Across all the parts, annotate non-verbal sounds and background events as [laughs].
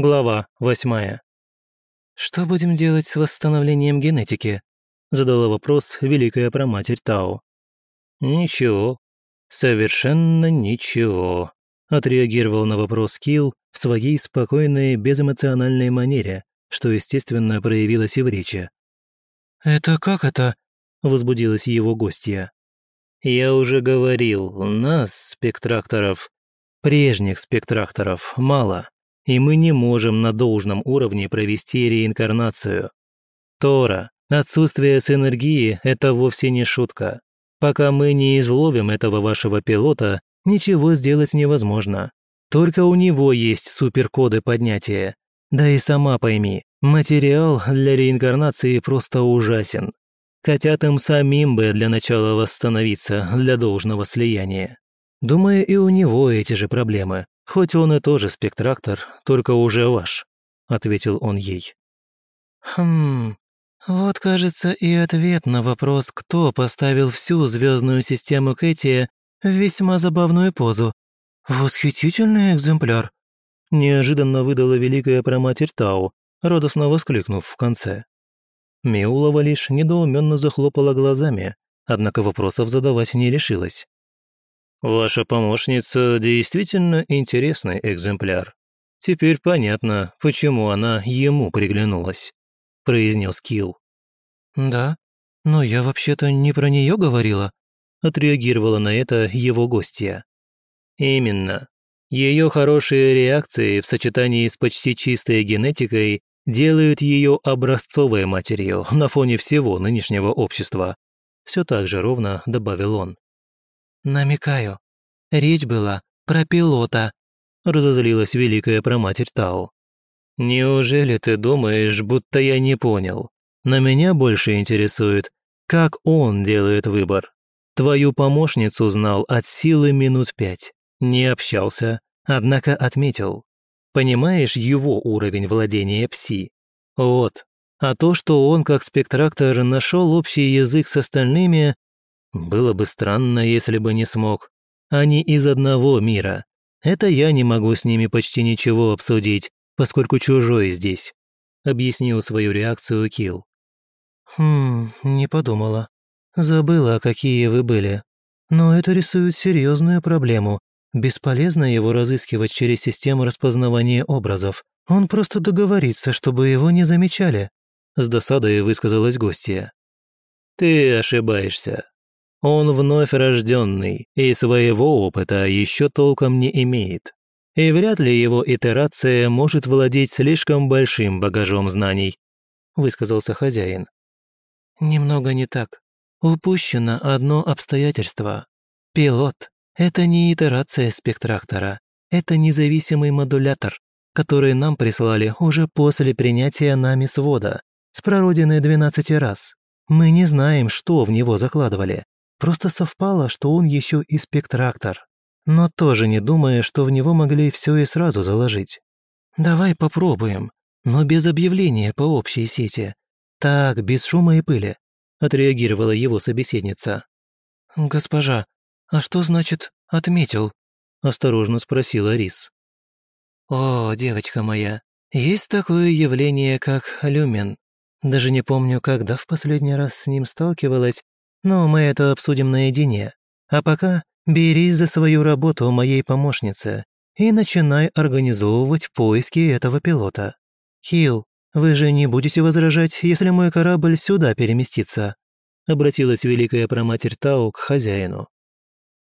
Глава восьмая. «Что будем делать с восстановлением генетики?» задала вопрос великая проматерь Тао. «Ничего, совершенно ничего», отреагировал на вопрос Килл в своей спокойной, безэмоциональной манере, что, естественно, проявилось и в речи. «Это как это?» – возбудилась его гостья. «Я уже говорил, нас, спектракторов, прежних спектракторов, мало, и мы не можем на должном уровне провести реинкарнацию. Тора, отсутствие синергии – это вовсе не шутка. Пока мы не изловим этого вашего пилота, ничего сделать невозможно. Только у него есть суперкоды поднятия. Да и сама пойми, материал для реинкарнации просто ужасен. Котятам самим бы для начала восстановиться для должного слияния. Думаю, и у него эти же проблемы, хоть он и тоже спектрактор, только уже ваш», — ответил он ей. «Хм, вот, кажется, и ответ на вопрос, кто поставил всю звездную систему Кэти в весьма забавную позу. Восхитительный экземпляр», — неожиданно выдала великая проматерь Тау, радостно воскликнув в конце. Миулова лишь недоуменно захлопала глазами, однако вопросов задавать не решилась. «Ваша помощница действительно интересный экземпляр. Теперь понятно, почему она ему приглянулась», — произнес Килл. «Да, но я вообще-то не про нее говорила», — отреагировала на это его гостья. «Именно. Ее хорошие реакции в сочетании с почти чистой генетикой делают ее образцовой матерью на фоне всего нынешнего общества», все так же ровно добавил он. «Намекаю. Речь была про пилота», — разозлилась великая проматерь Тау. «Неужели ты думаешь, будто я не понял? На меня больше интересует, как он делает выбор. Твою помощницу знал от силы минут пять. Не общался, однако отметил. Понимаешь его уровень владения пси? Вот. А то, что он как спектрактор нашел общий язык с остальными, было бы странно, если бы не смог. Они из одного мира. Это я не могу с ними почти ничего обсудить, поскольку чужой здесь», — объяснил свою реакцию Килл. «Хм, не подумала. Забыла, какие вы были. Но это рисует серьезную проблему. Бесполезно его разыскивать через систему распознавания образов. Он просто договорится, чтобы его не замечали», — с досадой высказалась гостья. «Ты ошибаешься. Он вновь рожденный и своего опыта еще толком не имеет. И вряд ли его итерация может владеть слишком большим багажом знаний», — высказался хозяин. «Немного не так. Упущено одно обстоятельство. Пилот — это не итерация спектрактора, это независимый модулятор, который нам прислали уже после принятия нами свода, с прородиной 12 раз. Мы не знаем, что в него закладывали, Просто совпало, что он еще и спектрактор. Но тоже не думая, что в него могли все и сразу заложить. «Давай попробуем, но без объявления по общей сети. Так, без шума и пыли», — отреагировала его собеседница. «Госпожа, а что значит «отметил»?» — осторожно спросила Рис. «О, девочка моя, есть такое явление, как люмен. Даже не помню, когда в последний раз с ним сталкивалась, но мы это обсудим наедине. А пока берись за свою работу моей помощницы и начинай организовывать поиски этого пилота. Хилл, вы же не будете возражать, если мой корабль сюда переместится?» Обратилась великая проматерь Тау к хозяину.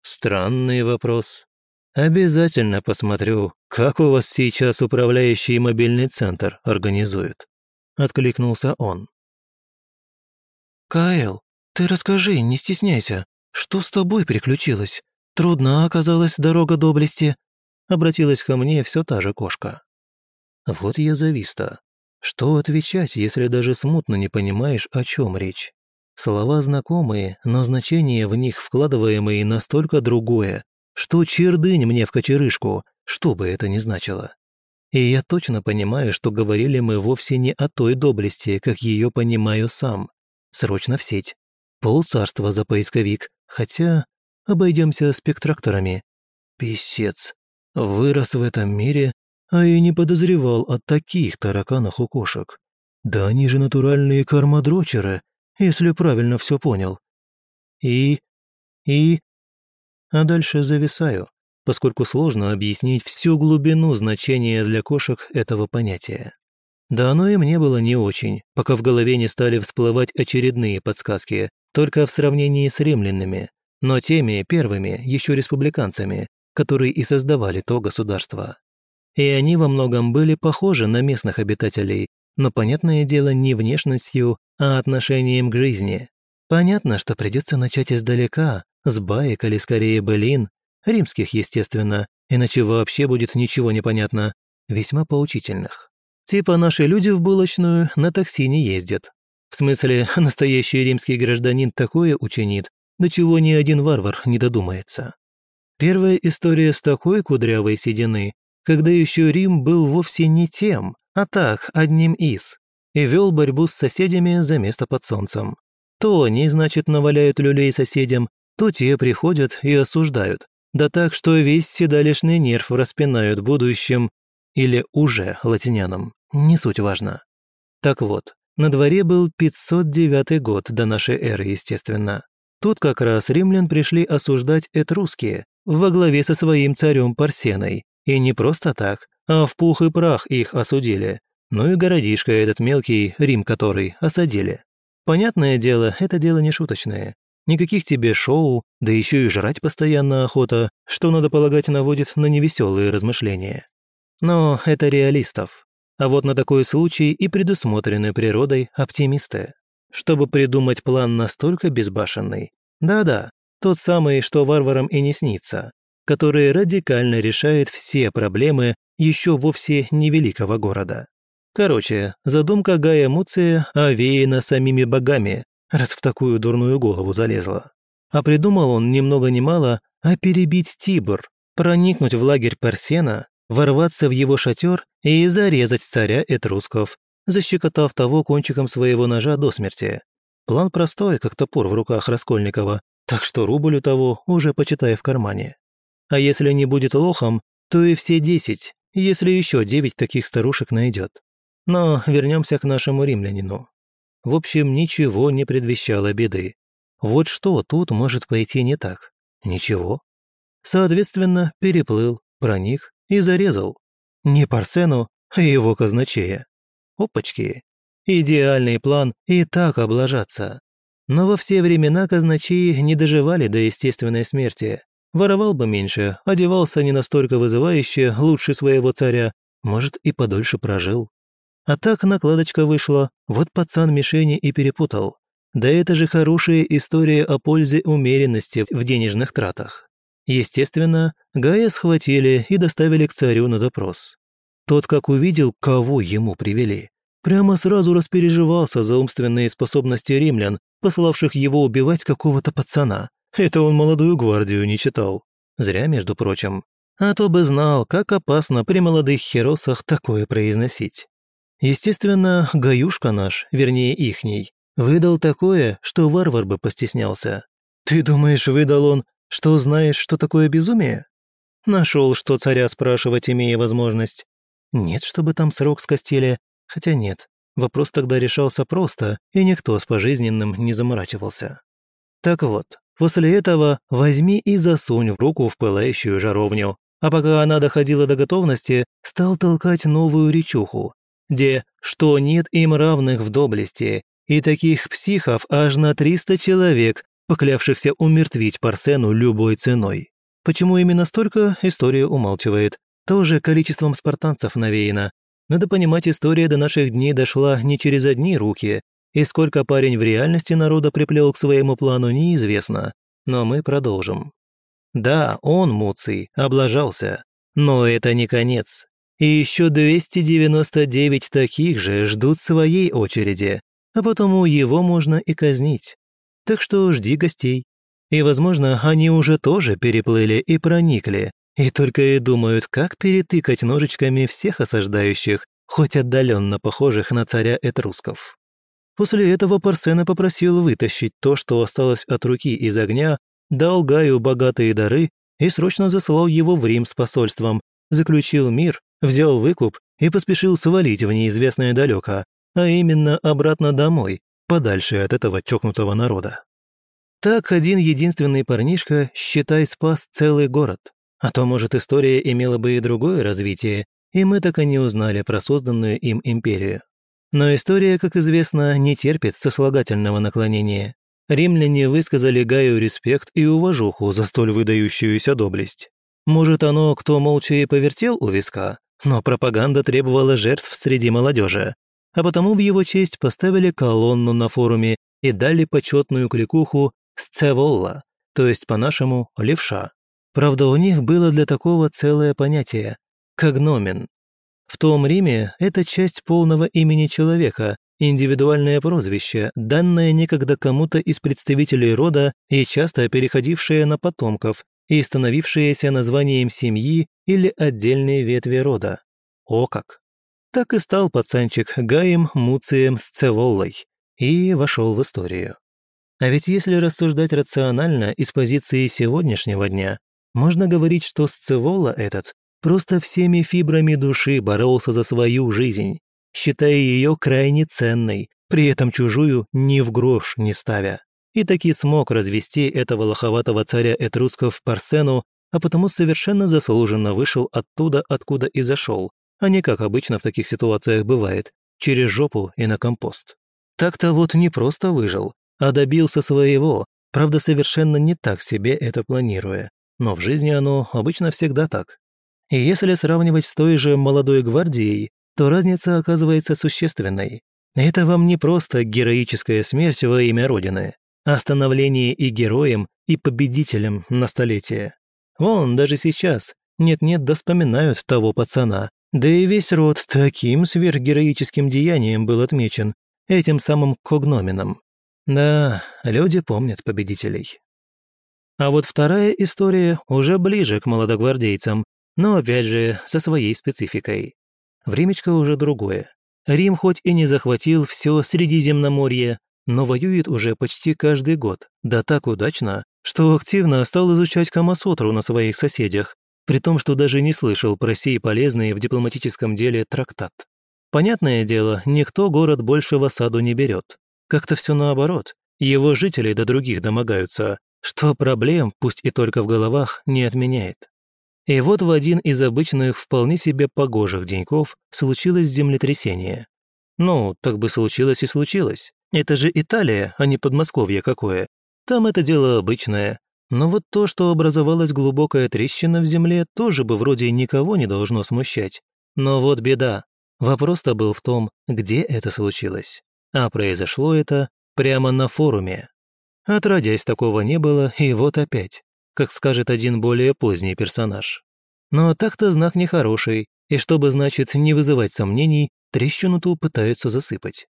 «Странный вопрос. Обязательно посмотрю, как у вас сейчас управляющий мобильный центр организуют», — откликнулся он. «Кайл, «Ты расскажи, не стесняйся, что с тобой приключилось? Трудна оказалась дорога доблести?» Обратилась ко мне все та же кошка. Вот я зависта. Что отвечать, если даже смутно не понимаешь, о чем речь? Слова знакомые, но значение в них вкладываемые настолько другое, что чердынь мне в кочерышку, что бы это ни значило. И я точно понимаю, что говорили мы вовсе не о той доблести, как ее понимаю сам. Срочно в сеть. Полцарства за поисковик, хотя обойдемся спектракторами. Писец. Вырос в этом мире, а и не подозревал о таких тараканах у кошек. Да они же натуральные кармадрочеры, если правильно все понял. И... и... А дальше зависаю, поскольку сложно объяснить всю глубину значения для кошек этого понятия. Да оно и мне было не очень, пока в голове не стали всплывать очередные подсказки, только в сравнении с римлянами, но теми первыми, еще республиканцами, которые и создавали то государство. И они во многом были похожи на местных обитателей, но, понятное дело, не внешностью, а отношением к жизни. Понятно, что придется начать издалека, с баек или скорее былин, римских, естественно, иначе вообще будет ничего не понятно, весьма поучительных. Типа наши люди в булочную на такси не ездят. В смысле, [laughs] настоящий римский гражданин такое учинит, до чего ни один варвар не додумается. Первая история с такой кудрявой седины, когда еще Рим был вовсе не тем, а так, одним из, и вел борьбу с соседями за место под солнцем. То они, значит, наваляют люлей соседям, то те приходят и осуждают, да так, что весь седалищный нерв распинают будущим или уже латинянам, не суть важно. Так вот, на дворе был 509 год до нашей эры, естественно. Тут как раз римлян пришли осуждать этрусские во главе со своим царем Парсеной. И не просто так, а в пух и прах их осудили. Ну и городишко этот мелкий, Рим который, осадили. Понятное дело, это дело не шуточное. Никаких тебе шоу, да еще и жрать постоянно охота, что, надо полагать, наводит на невеселые размышления. Но это реалистов. А вот на такой случай и предусмотрены природой оптимисты. Чтобы придумать план настолько безбашенный. Да-да, тот самый, что варварам и не снится, который радикально решает все проблемы еще вовсе невеликого города. Короче, задумка Гая Муция овеяна самими богами, раз в такую дурную голову залезла. А придумал он ни много ни мало, а перебить Тибр, проникнуть в лагерь Персена, ворваться в его шатер и зарезать царя этрусков, защекотав того кончиком своего ножа до смерти. План простой, как топор в руках Раскольникова, так что рубль у того уже почитай в кармане. А если не будет лохом, то и все десять, если еще девять таких старушек найдет. Но вернемся к нашему римлянину. В общем, ничего не предвещало беды. Вот что тут может пойти не так? Ничего. Соответственно, переплыл, проник и зарезал. Не Парсену, а его казначея. Опачки. Идеальный план и так облажаться. Но во все времена казначеи не доживали до естественной смерти. Воровал бы меньше, одевался не настолько вызывающе, лучше своего царя, может, и подольше прожил. А так накладочка вышла, вот пацан мишени и перепутал. Да это же хорошая история о пользе умеренности в денежных тратах. Естественно, Гая схватили и доставили к царю на допрос. Тот, как увидел, кого ему привели, прямо сразу распереживался за умственные способности римлян, пославших его убивать какого-то пацана. Это он молодую гвардию не читал. Зря, между прочим. А то бы знал, как опасно при молодых херосах такое произносить. Естественно, гаюшка наш, вернее ихний, выдал такое, что варвар бы постеснялся. Ты думаешь, выдал он, что знаешь, что такое безумие? Нашел, что царя спрашивать, имея возможность. Нет, чтобы там срок скостили, хотя нет. Вопрос тогда решался просто, и никто с пожизненным не заморачивался. Так вот, после этого возьми и засунь в руку в пылающую жаровню, а пока она доходила до готовности, стал толкать новую речуху, где что нет им равных в доблести, и таких психов аж на 300 человек, поклявшихся умертвить Парсену любой ценой. Почему именно столько, история умалчивает. Тоже количеством спартанцев навеяно. Надо понимать, история до наших дней дошла не через одни руки, и сколько парень в реальности народа приплел к своему плану, неизвестно. Но мы продолжим. Да, он, Муций, облажался. Но это не конец. И еще 299 таких же ждут своей очереди, а потому его можно и казнить. Так что жди гостей. И, возможно, они уже тоже переплыли и проникли, и только и думают, как перетыкать ножичками всех осаждающих, хоть отдаленно похожих на царя этрусков. После этого Парсена попросил вытащить то, что осталось от руки из огня, дал Гаю богатые дары и срочно заслал его в Рим с посольством, заключил мир взял выкуп и поспешил свалить в неизвестное далеко, а именно обратно домой, подальше от этого чокнутого народа. Так один единственный парнишка, считай, спас целый город. А то, может, история имела бы и другое развитие, и мы так и не узнали про созданную им империю. Но история, как известно, не терпит сослагательного наклонения. Римляне высказали Гаю респект и уважуху за столь выдающуюся доблесть. Может, оно кто молча и повертел у виска, но пропаганда требовала жертв среди молодежи, а потому в его честь поставили колонну на форуме и дали почетную кликуху «Сцеволла», то есть по-нашему «левша». Правда, у них было для такого целое понятие – «когномен». В том Риме это часть полного имени человека, индивидуальное прозвище, данное некогда кому-то из представителей рода и часто переходившее на потомков и становившееся названием семьи или отдельной ветви рода. О как! Так и стал пацанчик Гаем Муцием Сцеволлой и вошел в историю. А ведь если рассуждать рационально из позиции сегодняшнего дня, можно говорить, что Сцевола этот просто всеми фибрами души боролся за свою жизнь, считая ее крайне ценной, при этом чужую ни в грош не ставя. И таки смог развести этого лоховатого царя этрусков Парсену, а потому совершенно заслуженно вышел оттуда, откуда и зашел, а не как обычно в таких ситуациях бывает, через жопу и на компост. Так-то вот не просто выжил, а добился своего, правда совершенно не так себе это планируя. Но в жизни оно обычно всегда так. И если сравнивать с той же молодой гвардией, то разница оказывается существенной. Это вам не просто героическая смерть во имя Родины, а становление и героем, и победителем на столетие. Вон, даже сейчас, нет-нет, да вспоминают того пацана, да и весь род таким сверхгероическим деянием был отмечен, этим самым когноменом. Да, люди помнят победителей. А вот вторая история уже ближе к молодогвардейцам, но опять же со своей спецификой. Времечко уже другое. Рим хоть и не захватил все Средиземноморье, но воюет уже почти каждый год, да так удачно, что активно стал изучать Камасотру на своих соседях, при том, что даже не слышал про сей полезный в дипломатическом деле трактат. Понятное дело, никто город больше в осаду не берет. Как-то все наоборот. Его жители до других домогаются, что проблем, пусть и только в головах, не отменяет. И вот в один из обычных, вполне себе погожих деньков случилось землетрясение. Ну, так бы случилось и случилось. Это же Италия, а не Подмосковье какое. Там это дело обычное. Но вот то, что образовалась глубокая трещина в земле, тоже бы вроде никого не должно смущать. Но вот беда. Вопрос-то был в том, где это случилось. А произошло это прямо на форуме. Отродясь, такого не было, и вот опять как скажет один более поздний персонаж. Но так-то знак нехороший, и чтобы, значит, не вызывать сомнений, трещину ту пытаются засыпать.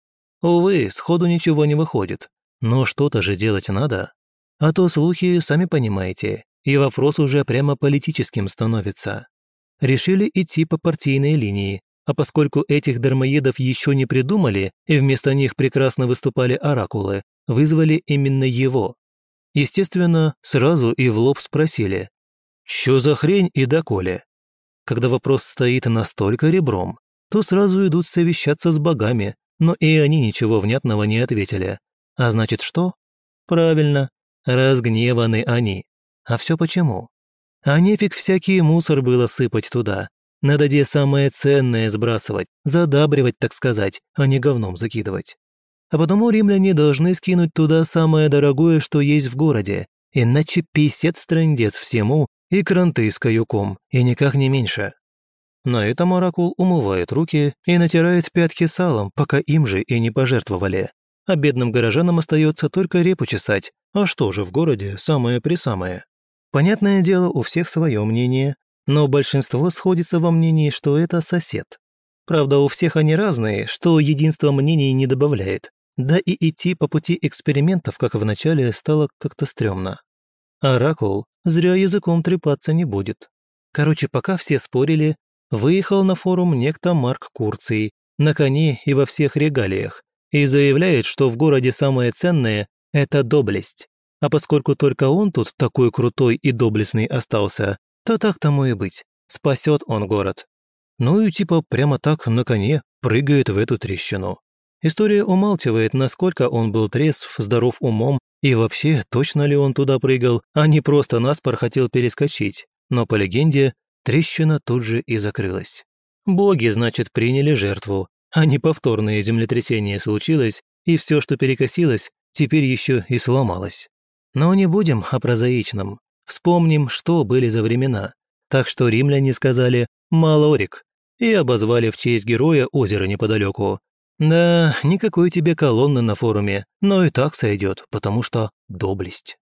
Увы, сходу ничего не выходит, но что-то же делать надо. А то слухи, сами понимаете, и вопрос уже прямо политическим становится. Решили идти по партийной линии, а поскольку этих дармоедов еще не придумали, и вместо них прекрасно выступали оракулы, вызвали именно его, Естественно, сразу и в лоб спросили «Чё за хрень и доколе?». Когда вопрос стоит настолько ребром, то сразу идут совещаться с богами, но и они ничего внятного не ответили. А значит что? Правильно, разгневаны они. А все почему? А нефиг всякий мусор было сыпать туда. Надо где самое ценное сбрасывать, задабривать, так сказать, а не говном закидывать. А потому римляне должны скинуть туда самое дорогое, что есть в городе, иначе писец трындец всему и кранты с каюком, и никак не меньше. На этом оракул умывает руки и натирает пятки салом, пока им же и не пожертвовали. А бедным горожанам остается только репу чесать, а что же в городе самое-присамое. Понятное дело, у всех свое мнение, но большинство сходится во мнении, что это сосед. Правда, у всех они разные, что единство мнений не добавляет. Да и идти по пути экспериментов, как в начале, стало как-то стрёмно. Оракул зря языком трепаться не будет. Короче, пока все спорили, выехал на форум некто Марк Курций, на коне и во всех регалиях, и заявляет, что в городе самое ценное – это доблесть. А поскольку только он тут такой крутой и доблестный остался, то так тому и быть, спасет он город. Ну и типа прямо так на коне прыгает в эту трещину. История умалчивает, насколько он был трезв, здоров умом и вообще, точно ли он туда прыгал, а не просто наспор хотел перескочить. Но по легенде, трещина тут же и закрылась. Боги, значит, приняли жертву, а не повторное землетрясение случилось, и все, что перекосилось, теперь еще и сломалось. Но не будем о прозаичном. Вспомним, что были за времена. Так что римляне сказали «Малорик» и обозвали в честь героя озеро неподалеку. Да, никакой тебе колонны на форуме, но и так сойдет, потому что доблесть.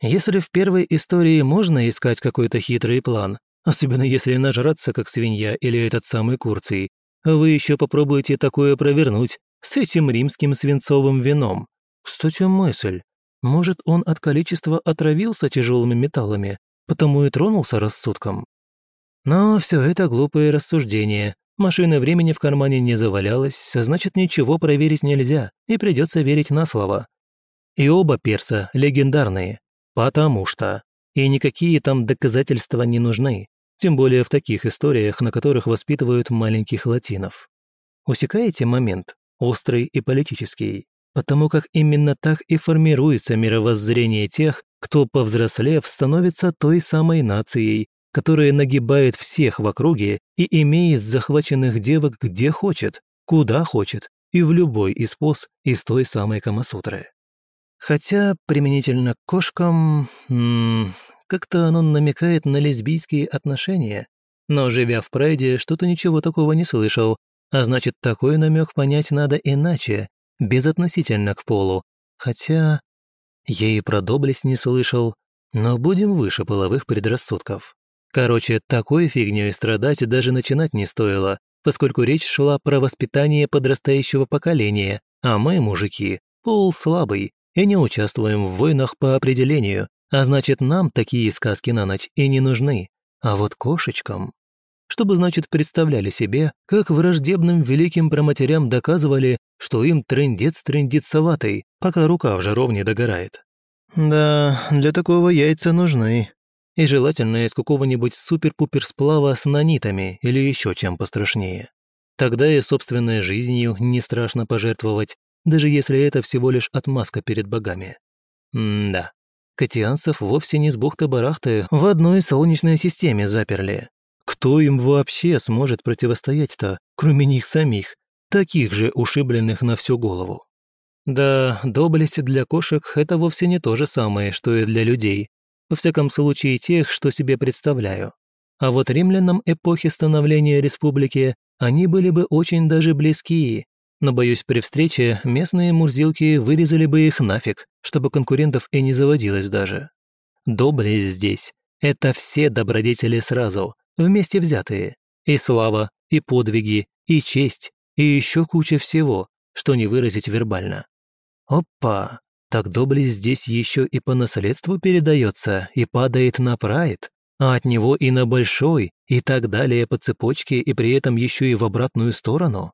Если в первой истории можно искать какой-то хитрый план, особенно если нажраться как свинья или этот самый Курций, вы еще попробуйте такое провернуть с этим римским свинцовым вином. Кстати, мысль. Может, он от количества отравился тяжелыми металлами, потому и тронулся рассудком? Но все это глупые рассуждения. Машина времени в кармане не завалялась, значит, ничего проверить нельзя, и придется верить на слово. И оба перса легендарные, потому что. И никакие там доказательства не нужны, тем более в таких историях, на которых воспитывают маленьких латинов. Усекаете момент, острый и политический, потому как именно так и формируется мировоззрение тех, кто, повзрослев, становится той самой нацией, которая нагибает всех в округе и имеет захваченных девок где хочет, куда хочет и в любой из поз из той самой Камасутры. Хотя применительно к кошкам, как-то оно намекает на лесбийские отношения, но живя в Прайде, что-то ничего такого не слышал, а значит, такой намек понять надо иначе, безотносительно к полу. Хотя я и про доблесть не слышал, но будем выше половых предрассудков. Короче, такой фигней страдать даже начинать не стоило, поскольку речь шла про воспитание подрастающего поколения, а мы, мужики, пол слабый и не участвуем в войнах по определению, а значит, нам такие сказки на ночь и не нужны. А вот кошечкам... Чтобы, значит, представляли себе, как враждебным великим проматерям доказывали, что им трындец трындецоватый, пока рука в жаровне догорает. Да, для такого яйца нужны и желательно из какого-нибудь супер-пупер сплава с нанитами или еще чем пострашнее. Тогда и собственной жизнью не страшно пожертвовать, даже если это всего лишь отмазка перед богами. М-да. Катианцев вовсе не с бухты-барахты в одной солнечной системе заперли. Кто им вообще сможет противостоять-то, кроме них самих, таких же ушибленных на всю голову? Да, доблесть для кошек – это вовсе не то же самое, что и для людей, во всяком случае тех, что себе представляю. А вот римлянам эпохи становления республики они были бы очень даже близки, но, боюсь, при встрече местные мурзилки вырезали бы их нафиг, чтобы конкурентов и не заводилось даже. Доблесть здесь – это все добродетели сразу, вместе взятые. И слава, и подвиги, и честь, и еще куча всего, что не выразить вербально. Опа! так доблесть здесь еще и по наследству передается и падает на прайд, а от него и на большой, и так далее по цепочке, и при этом еще и в обратную сторону.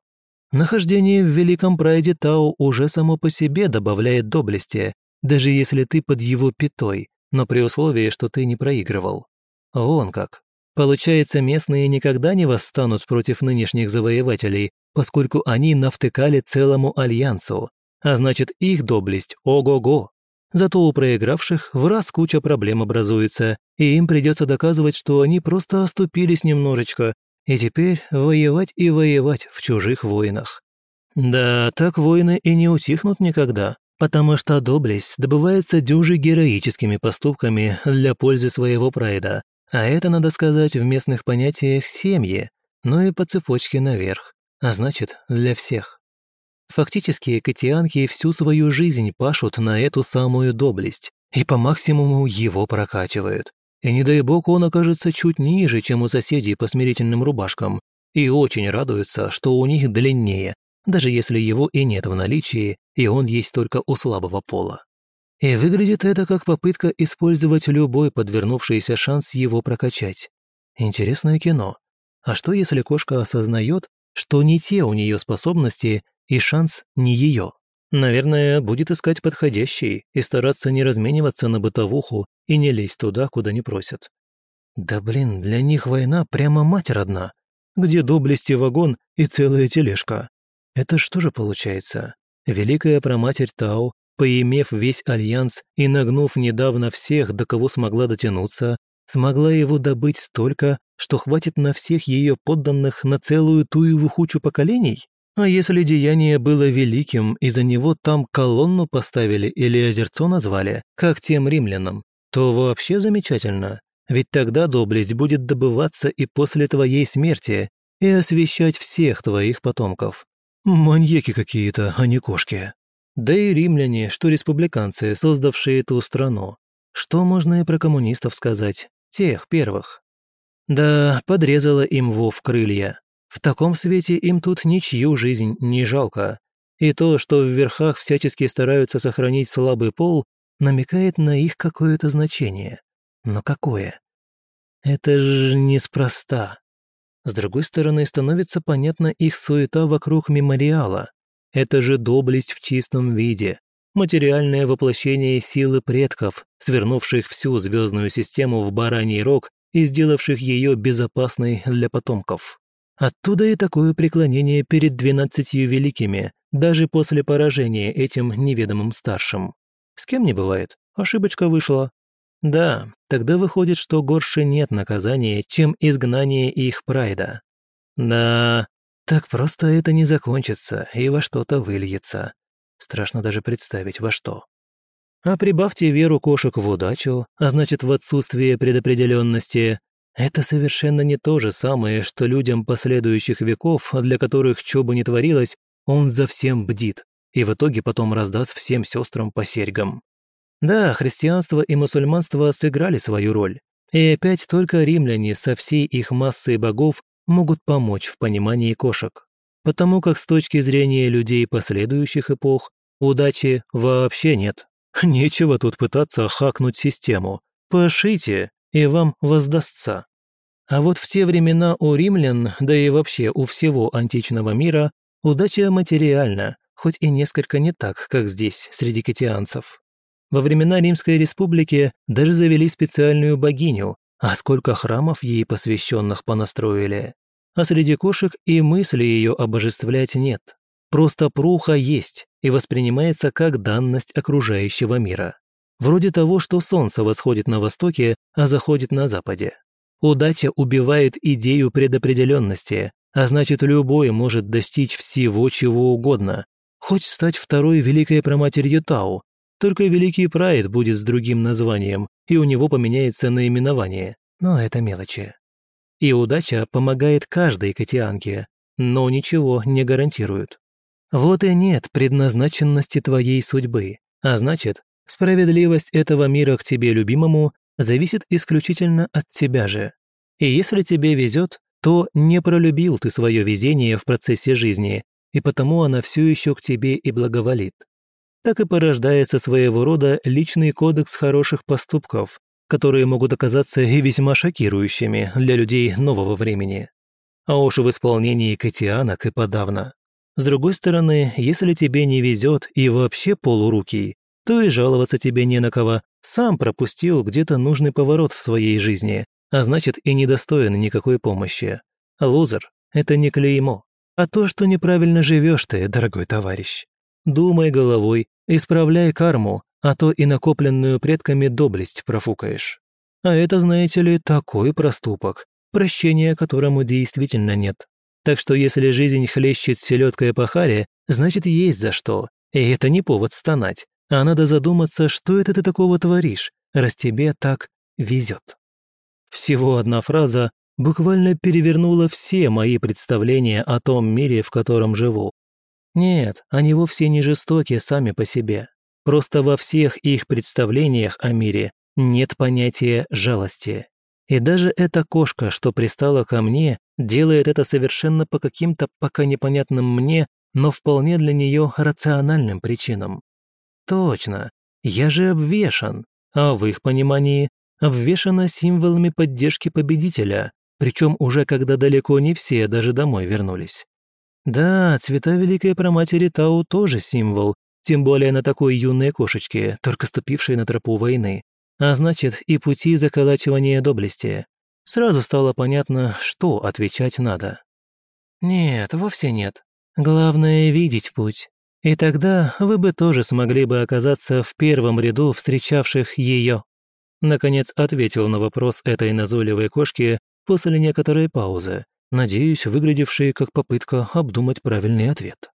Нахождение в Великом Прайде Тау уже само по себе добавляет доблести, даже если ты под его пятой, но при условии, что ты не проигрывал. Вон как. Получается, местные никогда не восстанут против нынешних завоевателей, поскольку они навтыкали целому альянсу, а значит, их доблесть ого-го. Зато у проигравших в раз куча проблем образуется, и им придется доказывать, что они просто оступились немножечко, и теперь воевать и воевать в чужих войнах. Да, так войны и не утихнут никогда, потому что доблесть добывается дюжи героическими поступками для пользы своего прайда, а это, надо сказать, в местных понятиях семьи, ну и по цепочке наверх, а значит, для всех. Фактически, катианки всю свою жизнь пашут на эту самую доблесть и по максимуму его прокачивают. И не дай бог он окажется чуть ниже, чем у соседей по смирительным рубашкам, и очень радуются, что у них длиннее, даже если его и нет в наличии, и он есть только у слабого пола. И выглядит это как попытка использовать любой подвернувшийся шанс его прокачать. Интересное кино. А что если кошка осознает, что не те у нее способности, и шанс не ее. Наверное, будет искать подходящий и стараться не размениваться на бытовуху и не лезть туда, куда не просят. Да блин, для них война прямо мать родна. где доблести вагон и целая тележка. Это что же получается? Великая проматерь Тау, поимев весь альянс и нагнув недавно всех, до кого смогла дотянуться, смогла его добыть столько, что хватит на всех ее подданных на целую туеву хучу поколений? А если деяние было великим, и за него там колонну поставили или озерцо назвали, как тем римлянам, то вообще замечательно. Ведь тогда доблесть будет добываться и после твоей смерти, и освещать всех твоих потомков. Маньяки какие-то, а не кошки. Да и римляне, что республиканцы, создавшие ту страну. Что можно и про коммунистов сказать, тех первых. Да, подрезала им Вов крылья. В таком свете им тут ничью жизнь не жалко. И то, что в верхах всячески стараются сохранить слабый пол, намекает на их какое-то значение. Но какое? Это же неспроста. С другой стороны, становится понятна их суета вокруг мемориала. Это же доблесть в чистом виде, материальное воплощение силы предков, свернувших всю звездную систему в бараний рог и сделавших ее безопасной для потомков. Оттуда и такое преклонение перед двенадцатью великими, даже после поражения этим неведомым старшим. С кем не бывает, ошибочка вышла. Да, тогда выходит, что горше нет наказания, чем изгнание их прайда. Да, так просто это не закончится и во что-то выльется. Страшно даже представить, во что. А прибавьте веру кошек в удачу, а значит в отсутствие предопределенности, это совершенно не то же самое, что людям последующих веков, для которых что бы ни творилось, он за всем бдит и в итоге потом раздаст всем сестрам по серьгам. Да, христианство и мусульманство сыграли свою роль, и опять только римляне со всей их массой богов могут помочь в понимании кошек, потому как с точки зрения людей последующих эпох удачи вообще нет. Нечего тут пытаться хакнуть систему. Пошите, и вам воздастся. А вот в те времена у римлян, да и вообще у всего античного мира, удача материальна, хоть и несколько не так, как здесь, среди китианцев. Во времена Римской республики даже завели специальную богиню, а сколько храмов ей посвященных понастроили. А среди кошек и мысли ее обожествлять нет. Просто пруха есть и воспринимается как данность окружающего мира. Вроде того, что солнце восходит на востоке, а заходит на западе. Удача убивает идею предопределенности, а значит, любой может достичь всего, чего угодно. Хоть стать второй великой проматерью Тау, только Великий Прайд будет с другим названием, и у него поменяется наименование. Но это мелочи. И удача помогает каждой котианке, но ничего не гарантирует. Вот и нет предназначенности твоей судьбы, а значит, Справедливость этого мира к тебе любимому зависит исключительно от тебя же. И если тебе везет, то не пролюбил ты свое везение в процессе жизни, и потому она все еще к тебе и благоволит. Так и порождается своего рода личный кодекс хороших поступков, которые могут оказаться и весьма шокирующими для людей нового времени. А уж в исполнении Катианок и подавно. С другой стороны, если тебе не везет и вообще полурукий, то и жаловаться тебе не на кого. Сам пропустил где-то нужный поворот в своей жизни, а значит и недостоин никакой помощи. Лузер – это не клеймо, а то, что неправильно живешь ты, дорогой товарищ. Думай головой, исправляй карму, а то и накопленную предками доблесть профукаешь. А это, знаете ли, такой проступок, прощения которому действительно нет. Так что если жизнь хлещет селедкой по харе, значит есть за что, и это не повод стонать, а надо задуматься, что это ты такого творишь, раз тебе так везет. Всего одна фраза буквально перевернула все мои представления о том мире, в котором живу. Нет, они вовсе не жестоки сами по себе. Просто во всех их представлениях о мире нет понятия жалости. И даже эта кошка, что пристала ко мне, делает это совершенно по каким-то пока непонятным мне, но вполне для нее рациональным причинам. Точно, я же обвешан, а в их понимании обвешана символами поддержки победителя, причем уже когда далеко не все даже домой вернулись. Да, цвета Великой Проматери Тау тоже символ, тем более на такой юной кошечке, только ступившей на тропу войны. А значит, и пути заколачивания доблести. Сразу стало понятно, что отвечать надо. «Нет, вовсе нет. Главное — видеть путь. И тогда вы бы тоже смогли бы оказаться в первом ряду встречавших ее. Наконец ответил на вопрос этой назойливой кошки после некоторой паузы, надеюсь, выглядевшей как попытка обдумать правильный ответ.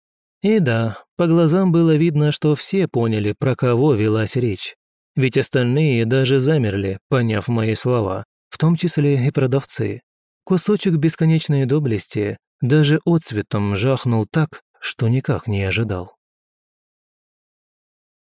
И да, по глазам было видно, что все поняли, про кого велась речь. Ведь остальные даже замерли, поняв мои слова, в том числе и продавцы. Кусочек бесконечной доблести даже отцветом жахнул так, что никак не ожидал.